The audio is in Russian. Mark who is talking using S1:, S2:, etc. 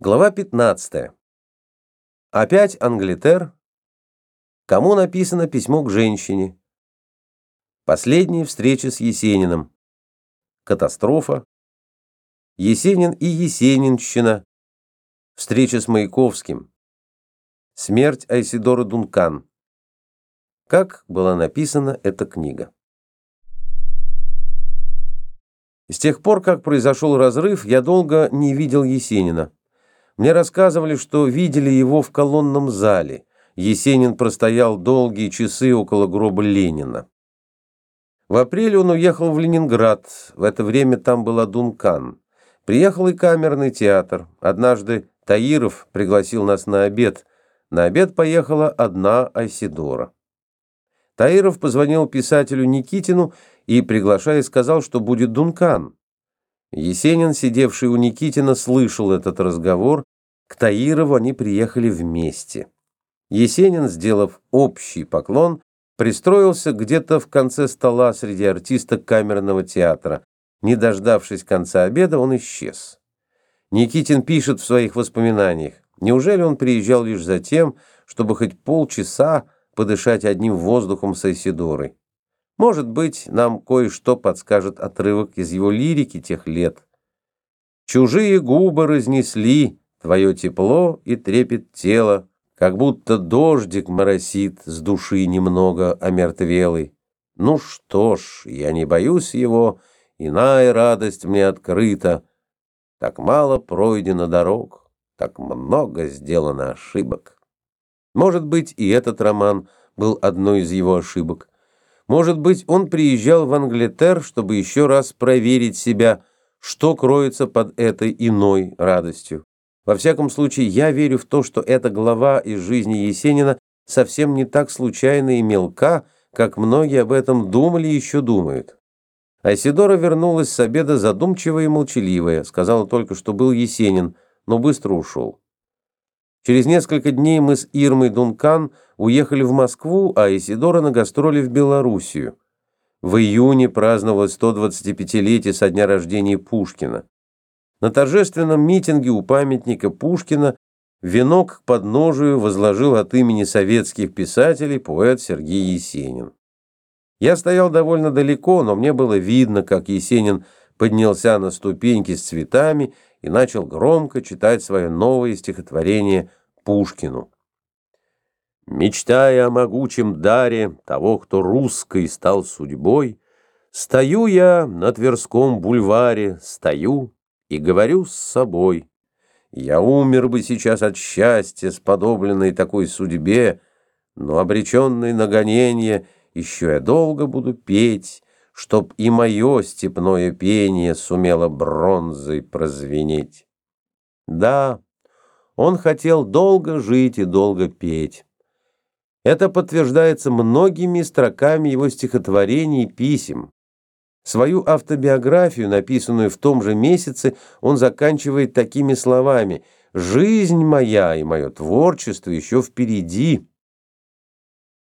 S1: Глава 15. Опять Англитер. Кому написано письмо к женщине? Последняя встреча с Есениным. Катастрофа. Есенин и Есенинщина. Встреча с Маяковским. Смерть Айсидора Дункан. Как была написана эта книга? С тех пор, как произошел разрыв, я долго не видел Есенина. Мне рассказывали, что видели его в колонном зале. Есенин простоял долгие часы около гроба Ленина. В апреле он уехал в Ленинград. В это время там была Дункан. Приехал и камерный театр. Однажды Таиров пригласил нас на обед. На обед поехала одна Айсидора. Таиров позвонил писателю Никитину и, приглашая, сказал, что будет Дункан. Есенин, сидевший у Никитина, слышал этот разговор. К Таирову они приехали вместе. Есенин, сделав общий поклон, пристроился где-то в конце стола среди артисток камерного театра. Не дождавшись конца обеда, он исчез. Никитин пишет в своих воспоминаниях, неужели он приезжал лишь за тем, чтобы хоть полчаса подышать одним воздухом с Айсидорой? Может быть, нам кое-что подскажет отрывок из его лирики тех лет. Чужие губы разнесли твое тепло и трепет тела, как будто дождик моросит с души немного омертвелый. Ну что ж, я не боюсь его, иная радость мне открыта. Так мало пройдено дорог, так много сделано ошибок. Может быть, и этот роман был одной из его ошибок. Может быть, он приезжал в Англитер, чтобы еще раз проверить себя, что кроется под этой иной радостью. Во всяком случае, я верю в то, что эта глава из жизни Есенина совсем не так случайна и мелка, как многие об этом думали и еще думают. Айсидора вернулась с обеда задумчивая и молчаливая, сказала только, что был Есенин, но быстро ушел. Через несколько дней мы с Ирмой Дункан уехали в Москву, а Исидора на гастроли в Белоруссию. В июне праздновалось 125-летие со дня рождения Пушкина. На торжественном митинге у памятника Пушкина венок к подножию возложил от имени советских писателей поэт Сергей Есенин. Я стоял довольно далеко, но мне было видно, как Есенин поднялся на ступеньки с цветами и начал громко читать свое новое стихотворение Пушкину. Мечтая о могучем даре того, кто русской стал судьбой, Стою я на Тверском бульваре, стою и говорю с собой. Я умер бы сейчас от счастья, сподобленной такой судьбе, Но обреченный на гонение еще я долго буду петь, Чтоб и мое степное пение сумело бронзой прозвенеть. Да, он хотел долго жить и долго петь. Это подтверждается многими строками его стихотворений и писем. Свою автобиографию, написанную в том же месяце, он заканчивает такими словами «Жизнь моя и мое творчество еще впереди».